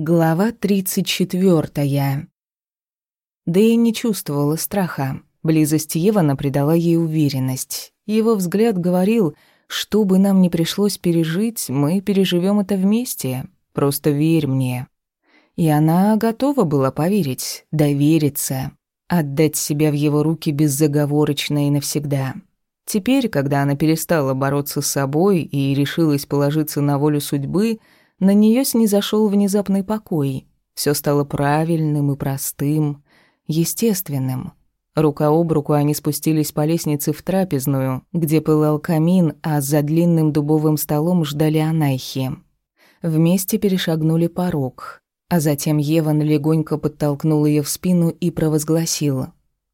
Глава 34. Дэя не чувствовала страха. Близость Евана придала ей уверенность. Его взгляд говорил, что бы нам ни пришлось пережить, мы переживем это вместе. Просто верь мне. И она готова была поверить, довериться, отдать себя в его руки беззаговорочно и навсегда. Теперь, когда она перестала бороться с собой и решилась положиться на волю судьбы, на нее снизошел внезапный покой. Все стало правильным и простым, естественным. Рука об руку они спустились по лестнице в трапезную, где пылал камин, а за длинным дубовым столом ждали анайхи. Вместе перешагнули порог, а затем Еван легонько подтолкнул ее в спину и провозгласил.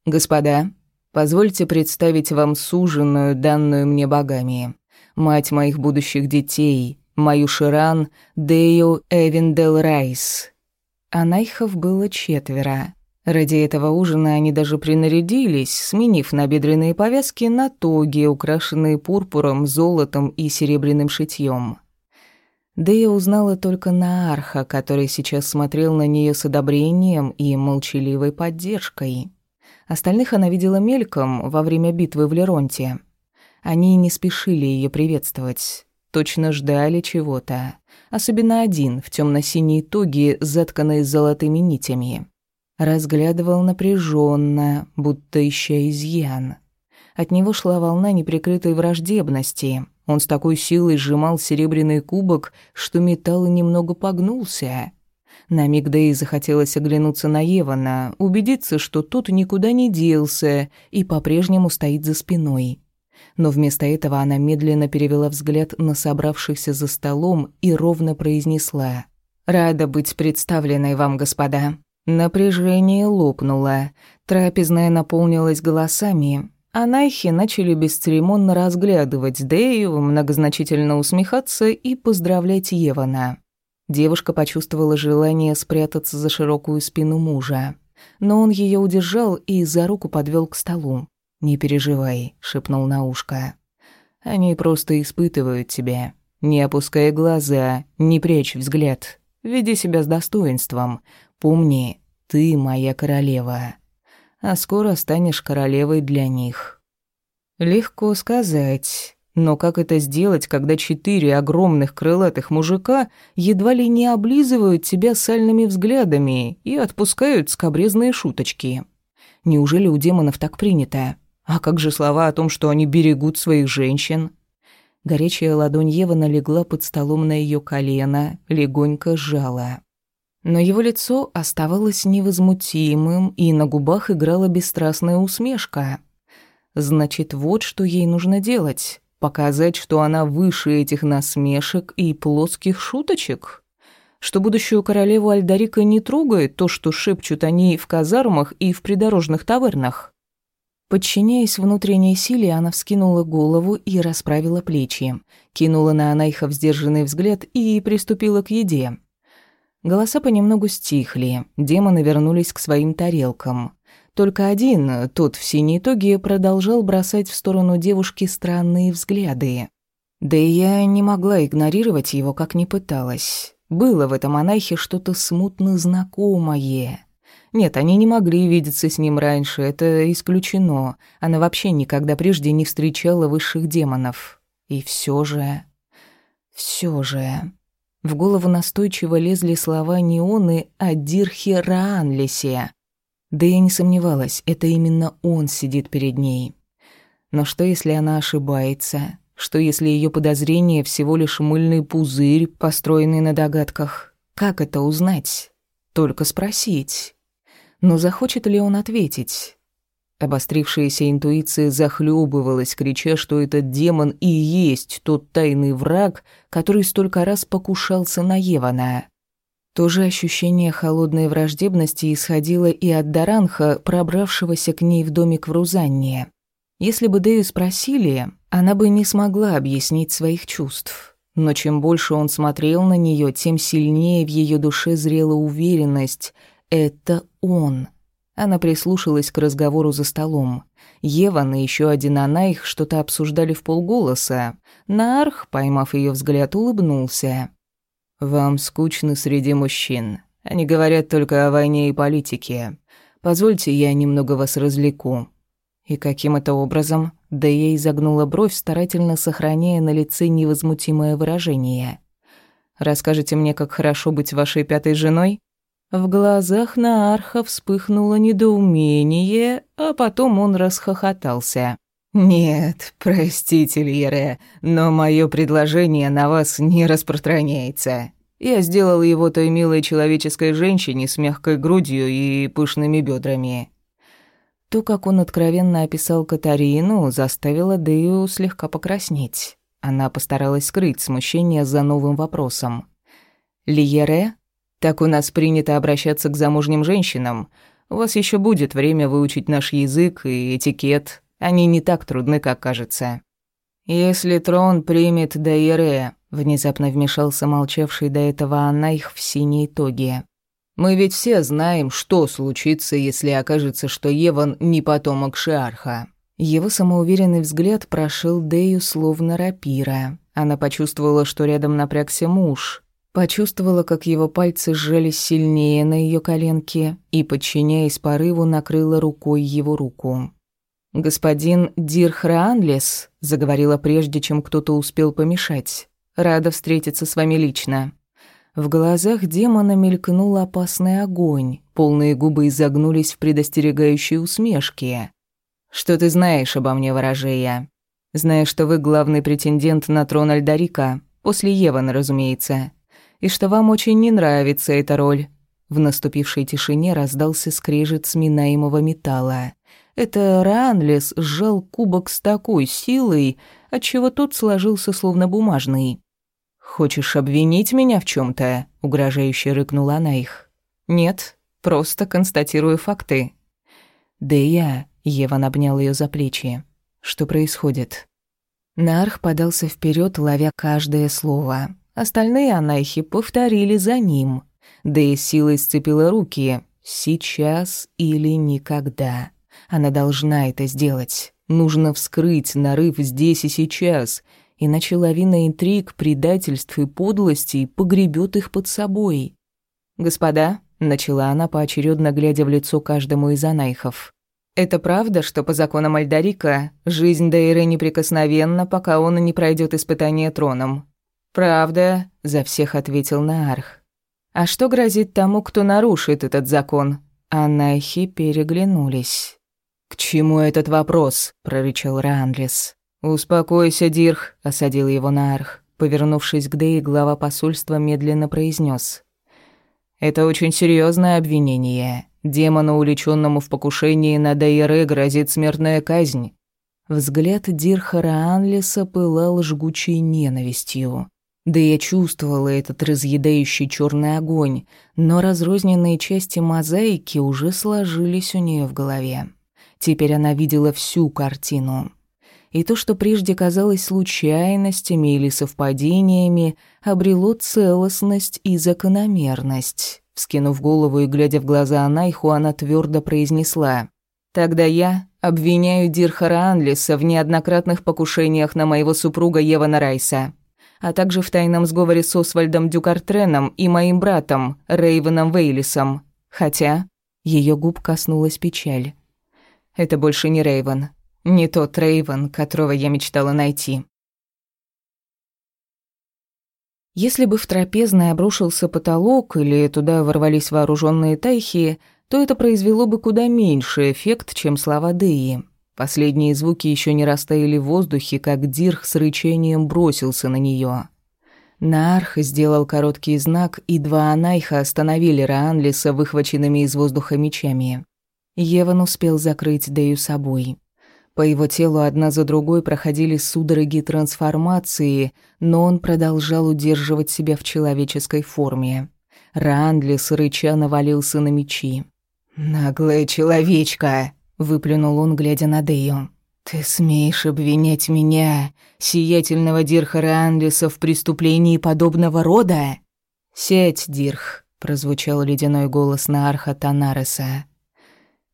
«Господа, позвольте представить вам суженую, данную мне богами, мать моих будущих детей, мою Ширан, Дею Эвиндел Райс. А Найхов было четверо. Ради этого ужина они даже принарядились, сменив набедренные повязки на тоги, украшенные пурпуром, золотом и серебряным шитьем. Дея узнала только Наарха, который сейчас смотрел на нее с одобрением и молчаливой поддержкой. Остальных она видела мельком во время битвы в Леронте. Они не спешили ее приветствовать точно ждали чего-то. Особенно один в темно-синей тоге, затканной золотыми нитями. Разглядывал напряженно, будто ища изъян. От него шла волна неприкрытой враждебности. Он с такой силой сжимал серебряный кубок, что металл немного погнулся. На миг и захотелось оглянуться на Евана, убедиться, что тот никуда не делся и по-прежнему стоит за спиной но вместо этого она медленно перевела взгляд на собравшихся за столом и ровно произнесла «Рада быть представленной вам, господа». Напряжение лопнуло, трапезная наполнилась голосами, а Найхи начали бесцеремонно разглядывать Дэю, многозначительно усмехаться и поздравлять Евана. Девушка почувствовала желание спрятаться за широкую спину мужа, но он ее удержал и за руку подвел к столу. «Не переживай», — шепнул на ушко. «Они просто испытывают тебя. Не опускай глаза, не прячь взгляд. Веди себя с достоинством. Помни, ты моя королева. А скоро станешь королевой для них». Легко сказать. Но как это сделать, когда четыре огромных крылатых мужика едва ли не облизывают тебя сальными взглядами и отпускают скобрезные шуточки? Неужели у демонов так принято? А как же слова о том, что они берегут своих женщин? Горячая ладонь Евы налегла под столом на ее колено, легонько сжала. Но его лицо оставалось невозмутимым, и на губах играла бесстрастная усмешка. Значит, вот что ей нужно делать. Показать, что она выше этих насмешек и плоских шуточек. Что будущую королеву Альдарика не трогает то, что шепчут они в казармах и в придорожных тавернах. Подчиняясь внутренней силе, она вскинула голову и расправила плечи, кинула на Анайхов сдержанный взгляд и приступила к еде. Голоса понемногу стихли, демоны вернулись к своим тарелкам. Только один, тот в синей тоге, продолжал бросать в сторону девушки странные взгляды. Да и я не могла игнорировать его, как ни пыталась. Было в этом анахе что-то смутно знакомое. Нет, они не могли видеться с ним раньше, это исключено. Она вообще никогда прежде не встречала высших демонов. И все же... все же... В голову настойчиво лезли слова Неоны о Дирхе Раанлесе. Да я не сомневалась, это именно он сидит перед ней. Но что, если она ошибается? Что, если ее подозрение всего лишь мыльный пузырь, построенный на догадках? Как это узнать? Только спросить. Но захочет ли он ответить? Обострившаяся интуиция захлебывалась, крича, что этот демон и есть тот тайный враг, который столько раз покушался на Евана. То же ощущение холодной враждебности исходило и от Даранха, пробравшегося к ней в домик в Рузанне. Если бы Дэю спросили, она бы не смогла объяснить своих чувств. Но чем больше он смотрел на нее, тем сильнее в ее душе зрела уверенность – это он. Она прислушалась к разговору за столом. Еван и еще один Анайх что-то обсуждали в полголоса. Нарх, поймав ее взгляд, улыбнулся. Вам скучно среди мужчин. Они говорят только о войне и политике. Позвольте, я немного вас развлеку». И каким это образом? Да я изогнула бровь, старательно сохраняя на лице невозмутимое выражение. «Расскажете мне, как хорошо быть вашей пятой женой?» В глазах Наарха вспыхнуло недоумение, а потом он расхохотался. «Нет, простите, Льере, но мое предложение на вас не распространяется. Я сделал его той милой человеческой женщине с мягкой грудью и пышными бедрами. То, как он откровенно описал Катарину, заставило Дею слегка покраснеть. Она постаралась скрыть смущение за новым вопросом. «Лиере? Так у нас принято обращаться к замужним женщинам. У вас еще будет время выучить наш язык и этикет. Они не так трудны, как кажется». «Если трон примет Дейре», — внезапно вмешался молчавший до этого Анайх в синей тоге. Мы ведь все знаем, что случится, если окажется, что Еван не потомок Шиарха. Его самоуверенный взгляд прошил Дею словно рапира. Она почувствовала, что рядом напрягся муж. Почувствовала, как его пальцы сжались сильнее на ее коленке и, подчиняясь порыву, накрыла рукой его руку. «Господин Дирхраанлес», — заговорила прежде, чем кто-то успел помешать, — «рада встретиться с вами лично». В глазах демона мелькнул опасный огонь, полные губы изогнулись в предостерегающей усмешке. «Что ты знаешь обо мне, ворожея? Знаешь, что вы главный претендент на трон Альдарика, после Евана, разумеется, и что вам очень не нравится эта роль». В наступившей тишине раздался скрежет сминаемого металла. Это Ранлес сжал кубок с такой силой, отчего тот сложился словно бумажный. «Хочешь обвинить меня в чем то угрожающе рыкнула она их. «Нет, просто констатирую факты». «Да я...» — Ева обнял ее за плечи. «Что происходит?» Нарх подался вперед, ловя каждое слово. Остальные анайхи повторили за ним. И силой сцепила руки. «Сейчас или никогда». Она должна это сделать. Нужно вскрыть нарыв здесь и сейчас — иначе лавина интриг, предательств и подлостей погребет их под собой. «Господа», — начала она, поочередно глядя в лицо каждому из анайхов, «это правда, что по законам Альдарика жизнь Дейры неприкосновенна, пока он не пройдет испытание троном?» «Правда», — за всех ответил Наарх. «А что грозит тому, кто нарушит этот закон?» Анайхи переглянулись. «К чему этот вопрос?» — прорычал Ранлис. «Успокойся, Дирх», — осадил его Наарх. Повернувшись к Дэй, глава посольства медленно произнес: «Это очень серьезное обвинение. Демону, увлеченному в покушении на Дейре, грозит смертная казнь». Взгляд Дирха Раанлиса пылал жгучей ненавистью. Да я чувствовала этот разъедающий черный огонь, но разрозненные части мозаики уже сложились у нее в голове. Теперь она видела всю картину и то, что прежде казалось случайностями или совпадениями, обрело целостность и закономерность. Вскинув голову и глядя в глаза Анайху, она твердо произнесла «Тогда я обвиняю Дирхара Анлиса в неоднократных покушениях на моего супруга Евана Райса, а также в тайном сговоре с Освальдом Дюкартреном и моим братом Рейвеном Вейлисом. Хотя ее губ коснулась печаль. Это больше не Рейвен. Не тот Рейвен, которого я мечтала найти. Если бы в трапезной обрушился потолок или туда ворвались вооруженные тайхи, то это произвело бы куда меньший эффект, чем слова Деи. Последние звуки еще не растаяли в воздухе, как Дирх с рычанием бросился на нее. Наарх сделал короткий знак, и два анайха остановили Раанлиса выхваченными из воздуха мечами. Еван успел закрыть Дею собой. По его телу одна за другой проходили судороги трансформации, но он продолжал удерживать себя в человеческой форме. Рандлис рыча навалился на мечи. «Наглая человечка!» — выплюнул он, глядя на Дею. «Ты смеешь обвинять меня, сиятельного Дирха Рандлиса, в преступлении подобного рода?» «Сядь, Дирх», — прозвучал ледяной голос Наарха Танареса.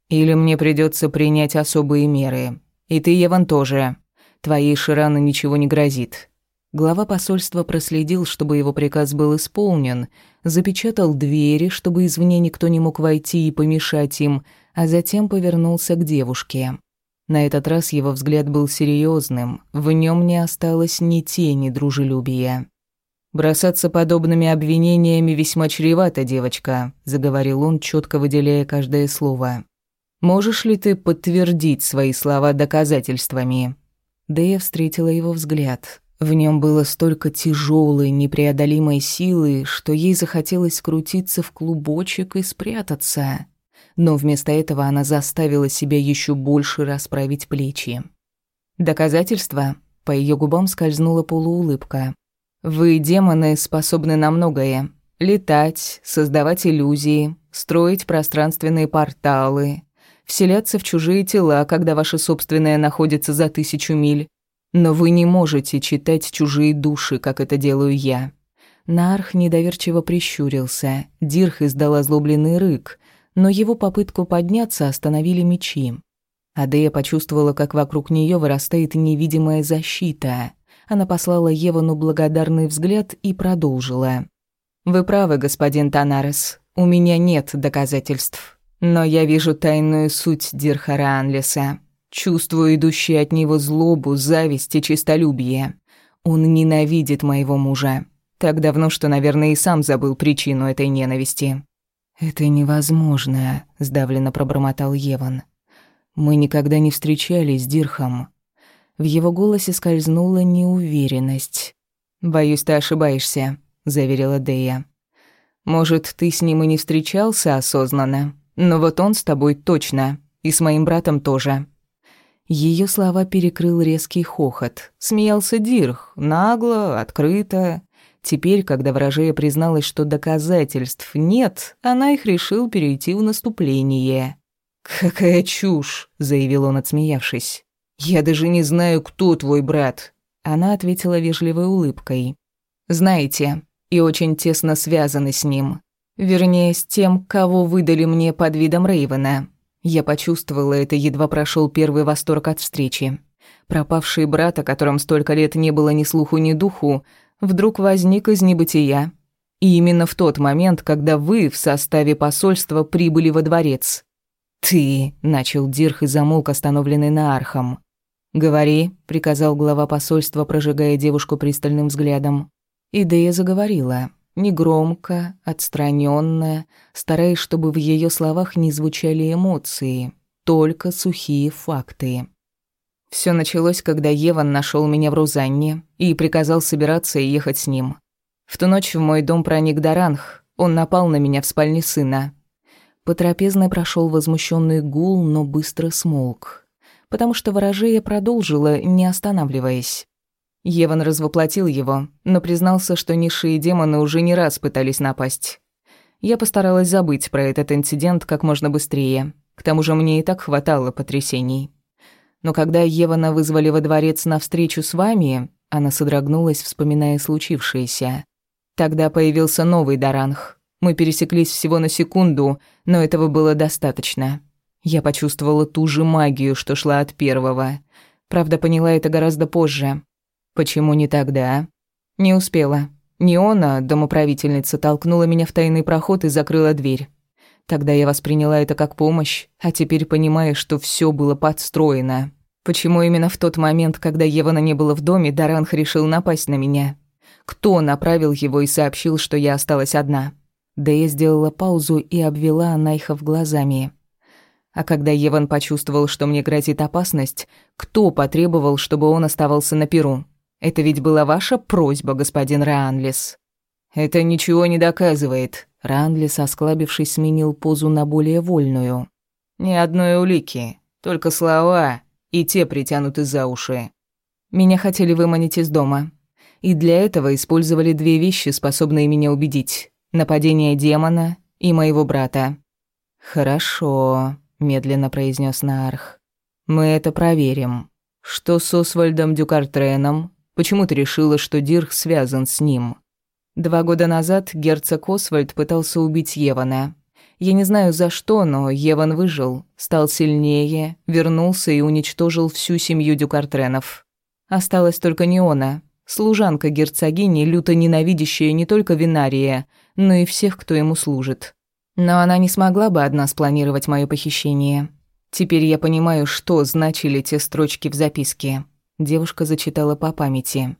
«Или мне придется принять особые меры. И ты, Еван, тоже. Твоей Ширану ничего не грозит. Глава посольства проследил, чтобы его приказ был исполнен, запечатал двери, чтобы извне никто не мог войти и помешать им, а затем повернулся к девушке. На этот раз его взгляд был серьезным, в нем не осталось ни тени дружелюбия. «Бросаться подобными обвинениями весьма чревато, девочка», — заговорил он, четко выделяя каждое слово. «Можешь ли ты подтвердить свои слова доказательствами?» Дэя встретила его взгляд. В нем было столько тяжелой, непреодолимой силы, что ей захотелось скрутиться в клубочек и спрятаться. Но вместо этого она заставила себя еще больше расправить плечи. Доказательства? По ее губам скользнула полуулыбка. Вы, демоны, способны на многое. Летать, создавать иллюзии, строить пространственные порталы, вселяться в чужие тела, когда ваше собственное находится за тысячу миль, но вы не можете читать чужие души, как это делаю я». Нарх недоверчиво прищурился. Дирх издал озлобленный рык, но его попытку подняться остановили мечи. Адея почувствовала, как вокруг нее вырастает невидимая защита. Она послала Евану благодарный взгляд и продолжила. «Вы правы, господин Танарес. У меня нет доказательств. Но я вижу тайную суть Дирхара Анлеса. Чувствую идущие от него злобу, зависть и честолюбие. Он ненавидит моего мужа. Так давно, что, наверное, и сам забыл причину этой ненависти. «Это невозможно», — сдавленно пробормотал Еван. «Мы никогда не встречались с Дирхом». В его голосе скользнула неуверенность. «Боюсь, ты ошибаешься», — заверила Дея. «Может, ты с ним и не встречался осознанно, но вот он с тобой точно, и с моим братом тоже. Ее слова перекрыл резкий хохот. Смеялся Дирх, нагло, открыто. Теперь, когда вражея призналась, что доказательств нет, она их решил перейти в наступление. «Какая чушь!» — заявил он, отсмеявшись. «Я даже не знаю, кто твой брат!» Она ответила вежливой улыбкой. «Знаете, и очень тесно связаны с ним. Вернее, с тем, кого выдали мне под видом Рейвена. Я почувствовала это, едва прошел первый восторг от встречи. Пропавший брат, о котором столько лет не было ни слуху, ни духу, вдруг возник из небытия. И именно в тот момент, когда вы в составе посольства прибыли во дворец. «Ты», — начал Дирх и замолк, остановленный на архом. «Говори», — приказал глава посольства, прожигая девушку пристальным взглядом. Идея заговорила негромко, отстранённая, стараясь, чтобы в её словах не звучали эмоции, только сухие факты. Всё началось, когда Еван нашёл меня в Рузанне и приказал собираться и ехать с ним. В ту ночь в мой дом проник Даранх, он напал на меня в спальне сына. По трапезной прошёл возмущённый гул, но быстро смолк, потому что ворожея продолжила, не останавливаясь. Еван развоплотил его, но признался, что низшие демоны уже не раз пытались напасть. Я постаралась забыть про этот инцидент как можно быстрее. К тому же мне и так хватало потрясений. Но когда Евана вызвали во дворец на встречу с вами, она содрогнулась, вспоминая случившееся. Тогда появился новый Даранх. Мы пересеклись всего на секунду, но этого было достаточно. Я почувствовала ту же магию, что шла от первого. Правда, поняла это гораздо позже. Почему не тогда? Не успела. Неона, домоправительница, толкнула меня в тайный проход и закрыла дверь. Тогда я восприняла это как помощь, а теперь понимаю, что все было подстроено. Почему именно в тот момент, когда Евана не было в доме, Даранх решил напасть на меня? Кто направил его и сообщил, что я осталась одна? Да я сделала паузу и обвела Найхов глазами. А когда Еван почувствовал, что мне грозит опасность, кто потребовал, чтобы он оставался на перу? Это ведь была ваша просьба, господин Ранлис. Это ничего не доказывает. Ранлис, осклабившись, сменил позу на более вольную. Ни одной улики, только слова, и те притянуты за уши. Меня хотели выманить из дома. И для этого использовали две вещи, способные меня убедить. Нападение демона и моего брата. «Хорошо», — медленно произнес Нарх. «Мы это проверим. Что с Освальдом Дюкартреном? Почему ты решила, что Дирх связан с ним? Два года назад герцог Освальд пытался убить Евана. Я не знаю за что, но Еван выжил, стал сильнее, вернулся и уничтожил всю семью Дюкартренов. Осталась только Неона. Служанка герцогини, люто ненавидящая не только Винария, но и всех, кто ему служит. Но она не смогла бы одна спланировать моё похищение. Теперь я понимаю, что значили те строчки в записке. Девушка зачитала по памяти.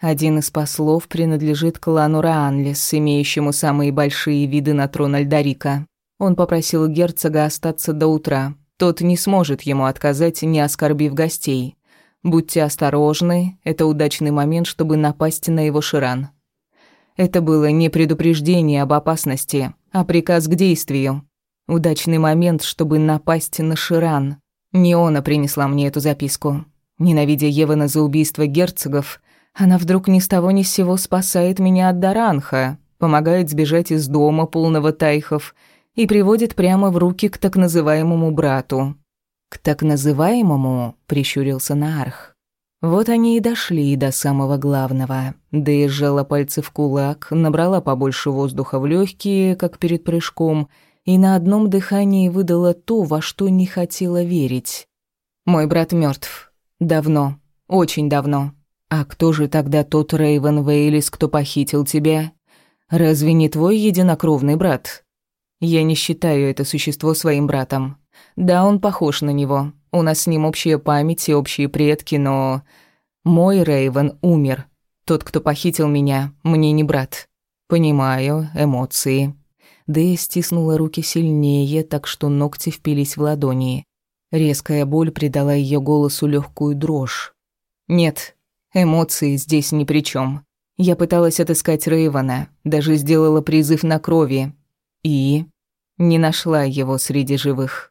Один из послов принадлежит клану Раанлис, имеющему самые большие виды на трон Альдарика. Он попросил герцога остаться до утра. Тот не сможет ему отказать, не оскорбив гостей. Будьте осторожны, это удачный момент, чтобы напасть на его ширан. Это было не предупреждение об опасности, а приказ к действию. Удачный момент, чтобы напасть на Ширан. Неона принесла мне эту записку. Ненавидя Евана за убийство герцогов, она вдруг ни с того ни с сего спасает меня от Даранха, помогает сбежать из дома, полного тайхов, и приводит прямо в руки к так называемому брату. «К так называемому?» — прищурился Наарх. Вот они и дошли до самого главного. Да и сжала пальцы в кулак, набрала побольше воздуха в легкие, как перед прыжком, и на одном дыхании выдала то, во что не хотела верить. «Мой брат мертв. Давно. Очень давно. А кто же тогда тот Рейвен Вейлис, кто похитил тебя? Разве не твой единокровный брат? Я не считаю это существо своим братом. Да, он похож на него. У нас с ним общая память и общие предки, но... Мой Рейвен умер. Тот, кто похитил меня, мне не брат. Понимаю, эмоции. Дэя стиснула руки сильнее, так что ногти впились в ладони. Резкая боль придала ее голосу легкую дрожь. Нет, Эмоции здесь ни при чем. Я пыталась отыскать Рейвана, даже сделала призыв на крови. И не нашла его среди живых.